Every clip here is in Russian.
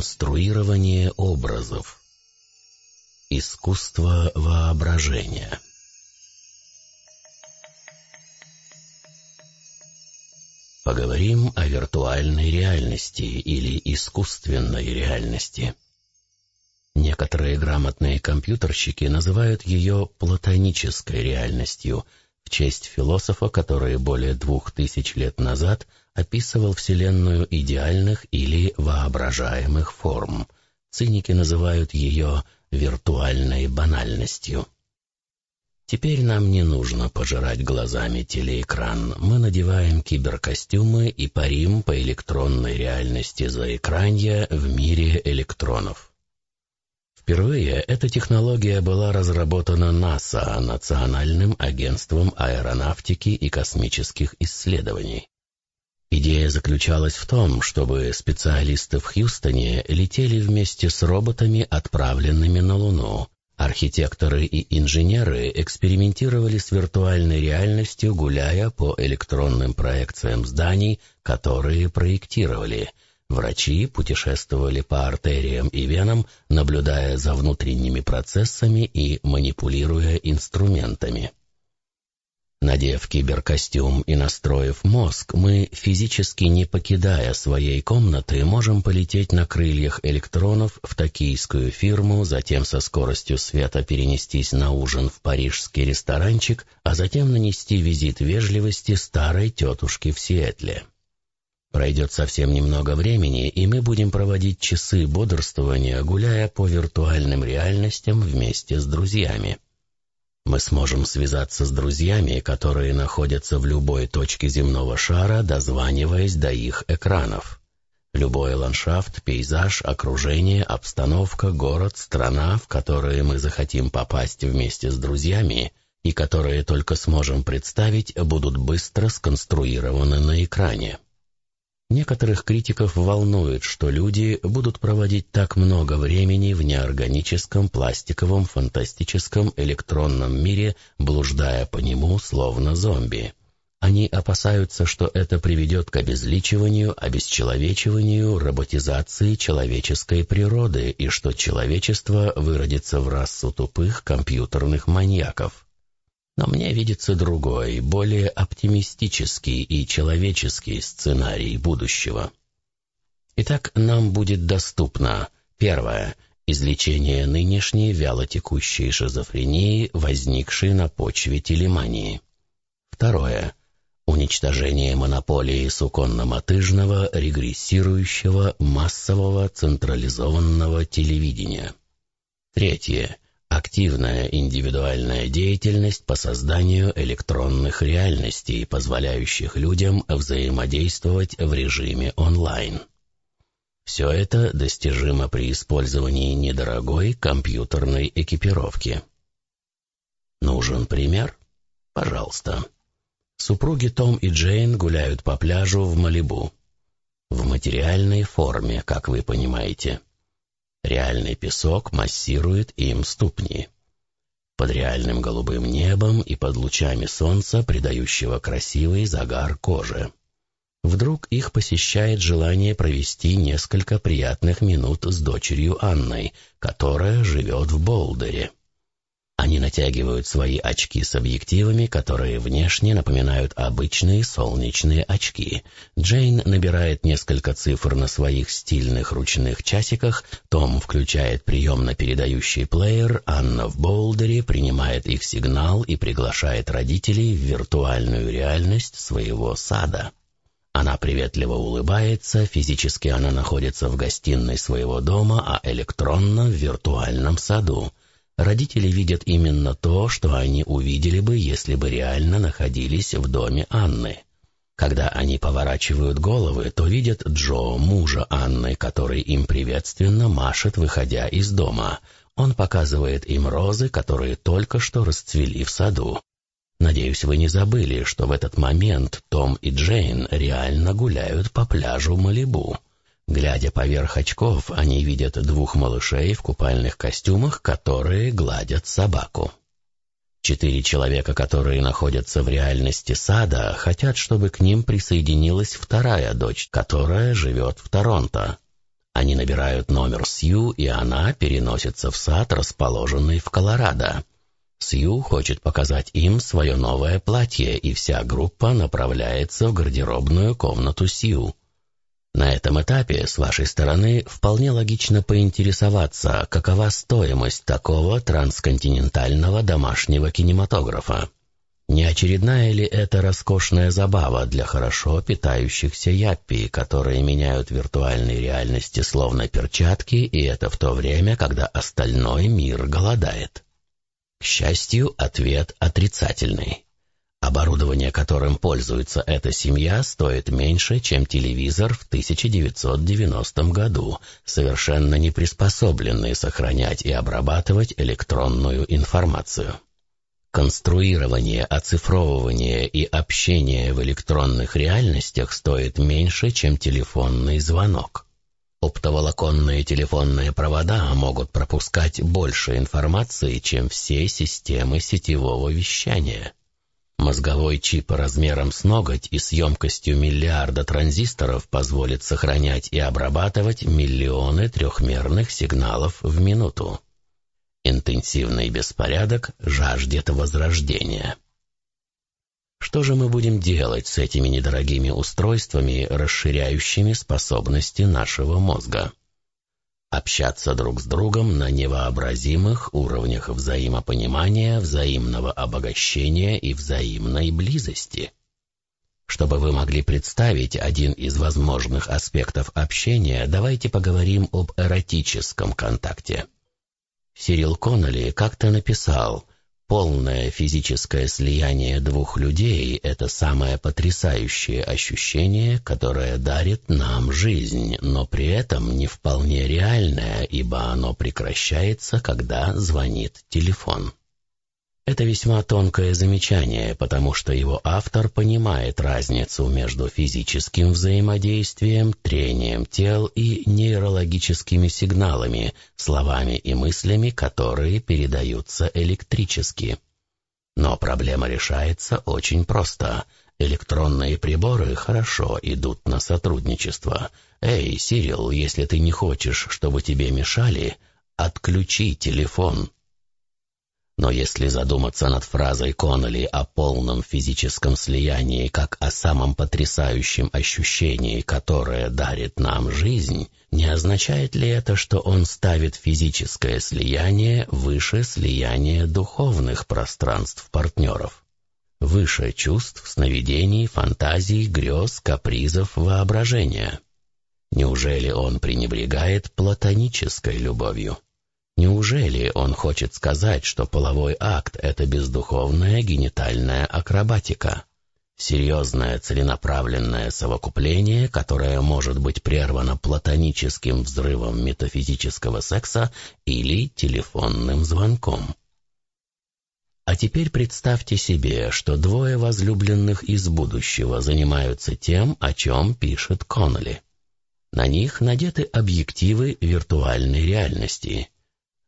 Конструирование образов. Искусство воображения. Поговорим о виртуальной реальности или искусственной реальности. Некоторые грамотные компьютерщики называют ее платонической реальностью честь философа, который более двух тысяч лет назад описывал Вселенную идеальных или воображаемых форм. Циники называют ее виртуальной банальностью. Теперь нам не нужно пожирать глазами телеэкран. Мы надеваем киберкостюмы и парим по электронной реальности за экранья в мире электронов. Впервые эта технология была разработана НАСА, Национальным агентством аэронавтики и космических исследований. Идея заключалась в том, чтобы специалисты в Хьюстоне летели вместе с роботами, отправленными на Луну. Архитекторы и инженеры экспериментировали с виртуальной реальностью, гуляя по электронным проекциям зданий, которые проектировали – Врачи путешествовали по артериям и венам, наблюдая за внутренними процессами и манипулируя инструментами. Надев киберкостюм и настроив мозг, мы, физически не покидая своей комнаты, можем полететь на крыльях электронов в токийскую фирму, затем со скоростью света перенестись на ужин в парижский ресторанчик, а затем нанести визит вежливости старой тетушке в Сиэтле. Пройдет совсем немного времени, и мы будем проводить часы бодрствования, гуляя по виртуальным реальностям вместе с друзьями. Мы сможем связаться с друзьями, которые находятся в любой точке земного шара, дозваниваясь до их экранов. Любой ландшафт, пейзаж, окружение, обстановка, город, страна, в которые мы захотим попасть вместе с друзьями и которые только сможем представить, будут быстро сконструированы на экране. Некоторых критиков волнует, что люди будут проводить так много времени в неорганическом, пластиковом, фантастическом, электронном мире, блуждая по нему, словно зомби. Они опасаются, что это приведет к обезличиванию, обесчеловечиванию, роботизации человеческой природы и что человечество выродится в расу тупых компьютерных маньяков. Но мне видится другой, более оптимистический и человеческий сценарий будущего. Итак, нам будет доступно первое – излечение нынешней вялотекущей шизофрении, возникшей на почве телемании. Второе – уничтожение монополии суконно-мотыжного, регрессирующего, массового, централизованного телевидения. Третье – Активная индивидуальная деятельность по созданию электронных реальностей, позволяющих людям взаимодействовать в режиме онлайн. Все это достижимо при использовании недорогой компьютерной экипировки. Нужен пример? Пожалуйста. Супруги Том и Джейн гуляют по пляжу в Малибу. В материальной форме, как вы понимаете. Реальный песок массирует им ступни. Под реальным голубым небом и под лучами солнца, придающего красивый загар кожи. Вдруг их посещает желание провести несколько приятных минут с дочерью Анной, которая живет в Болдере. Они натягивают свои очки с объективами, которые внешне напоминают обычные солнечные очки. Джейн набирает несколько цифр на своих стильных ручных часиках, Том включает приемно-передающий плеер, Анна в Болдере принимает их сигнал и приглашает родителей в виртуальную реальность своего сада. Она приветливо улыбается, физически она находится в гостиной своего дома, а электронно в виртуальном саду. Родители видят именно то, что они увидели бы, если бы реально находились в доме Анны. Когда они поворачивают головы, то видят Джо, мужа Анны, который им приветственно машет, выходя из дома. Он показывает им розы, которые только что расцвели в саду. Надеюсь, вы не забыли, что в этот момент Том и Джейн реально гуляют по пляжу Малибу. Глядя поверх очков, они видят двух малышей в купальных костюмах, которые гладят собаку. Четыре человека, которые находятся в реальности сада, хотят, чтобы к ним присоединилась вторая дочь, которая живет в Торонто. Они набирают номер Сью, и она переносится в сад, расположенный в Колорадо. Сью хочет показать им свое новое платье, и вся группа направляется в гардеробную комнату Сью. На этом этапе с вашей стороны вполне логично поинтересоваться, какова стоимость такого трансконтинентального домашнего кинематографа. Не очередная ли это роскошная забава для хорошо питающихся яппи, которые меняют виртуальные реальности словно перчатки, и это в то время, когда остальной мир голодает? К счастью, ответ отрицательный. Оборудование, которым пользуется эта семья, стоит меньше, чем телевизор в 1990 году, совершенно не приспособленный сохранять и обрабатывать электронную информацию. Конструирование, оцифровывание и общение в электронных реальностях стоит меньше, чем телефонный звонок. Оптоволоконные телефонные провода могут пропускать больше информации, чем все системы сетевого вещания. Мозговой чип размером с ноготь и с емкостью миллиарда транзисторов позволит сохранять и обрабатывать миллионы трехмерных сигналов в минуту. Интенсивный беспорядок жаждет возрождения. Что же мы будем делать с этими недорогими устройствами, расширяющими способности нашего мозга? Общаться друг с другом на невообразимых уровнях взаимопонимания, взаимного обогащения и взаимной близости. Чтобы вы могли представить один из возможных аспектов общения, давайте поговорим об эротическом контакте. Сирил Коннелли как-то написал – Полное физическое слияние двух людей — это самое потрясающее ощущение, которое дарит нам жизнь, но при этом не вполне реальное, ибо оно прекращается, когда звонит телефон. Это весьма тонкое замечание, потому что его автор понимает разницу между физическим взаимодействием, трением тел и нейрологическими сигналами, словами и мыслями, которые передаются электрически. Но проблема решается очень просто. Электронные приборы хорошо идут на сотрудничество. «Эй, Сирил, если ты не хочешь, чтобы тебе мешали, отключи телефон». Но если задуматься над фразой Коннелли о полном физическом слиянии как о самом потрясающем ощущении, которое дарит нам жизнь, не означает ли это, что он ставит физическое слияние выше слияния духовных пространств партнеров? Выше чувств, сновидений, фантазий, грез, капризов, воображения? Неужели он пренебрегает платонической любовью? Неужели он хочет сказать, что половой акт — это бездуховная генитальная акробатика? Серьезное целенаправленное совокупление, которое может быть прервано платоническим взрывом метафизического секса или телефонным звонком. А теперь представьте себе, что двое возлюбленных из будущего занимаются тем, о чем пишет Коннелли. На них надеты объективы виртуальной реальности —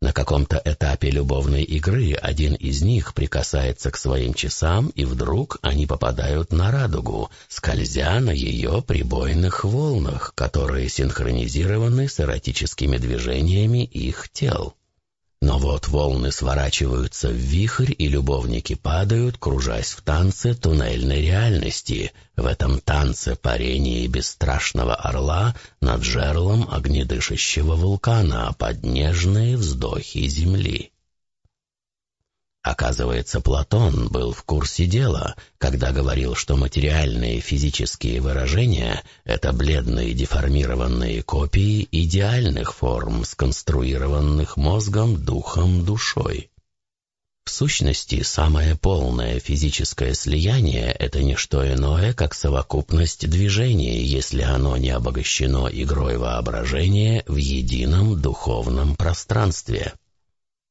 на каком-то этапе любовной игры один из них прикасается к своим часам, и вдруг они попадают на радугу, скользя на ее прибойных волнах, которые синхронизированы с эротическими движениями их тел. Но вот волны сворачиваются в вихрь, и любовники падают, кружась в танце туннельной реальности, в этом танце парения бесстрашного орла над жерлом огнедышащего вулкана под нежные вздохи земли. Оказывается, Платон был в курсе дела, когда говорил, что материальные физические выражения — это бледные деформированные копии идеальных форм, сконструированных мозгом, духом, душой. В сущности, самое полное физическое слияние — это не что иное, как совокупность движений, если оно не обогащено игрой воображения в едином духовном пространстве.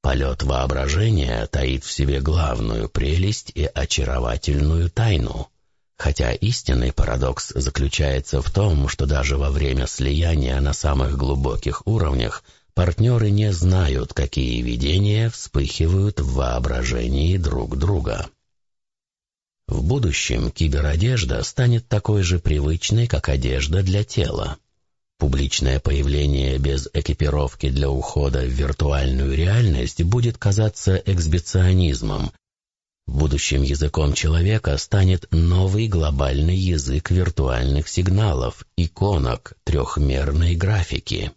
Полет воображения таит в себе главную прелесть и очаровательную тайну. Хотя истинный парадокс заключается в том, что даже во время слияния на самых глубоких уровнях партнеры не знают, какие видения вспыхивают в воображении друг друга. В будущем киберодежда станет такой же привычной, как одежда для тела. Публичное появление без экипировки для ухода в виртуальную реальность будет казаться эксбиционизмом. Будущим языком человека станет новый глобальный язык виртуальных сигналов, иконок, трехмерной графики.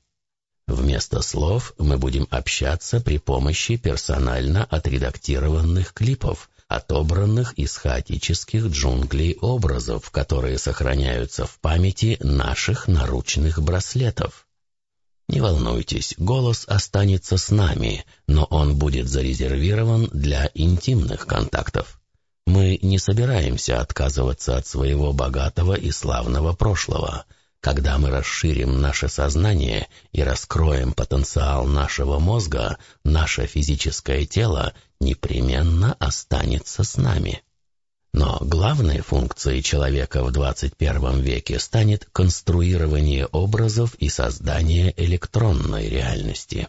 Вместо слов мы будем общаться при помощи персонально отредактированных клипов, отобранных из хаотических джунглей образов, которые сохраняются в памяти наших наручных браслетов. Не волнуйтесь, голос останется с нами, но он будет зарезервирован для интимных контактов. Мы не собираемся отказываться от своего богатого и славного прошлого. Когда мы расширим наше сознание и раскроем потенциал нашего мозга, наше физическое тело непременно останется с нами. Но главной функцией человека в 21 веке станет конструирование образов и создание электронной реальности.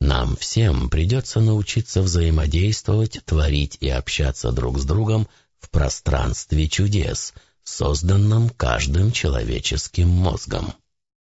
Нам всем придется научиться взаимодействовать, творить и общаться друг с другом в пространстве чудес – созданном каждым человеческим мозгом.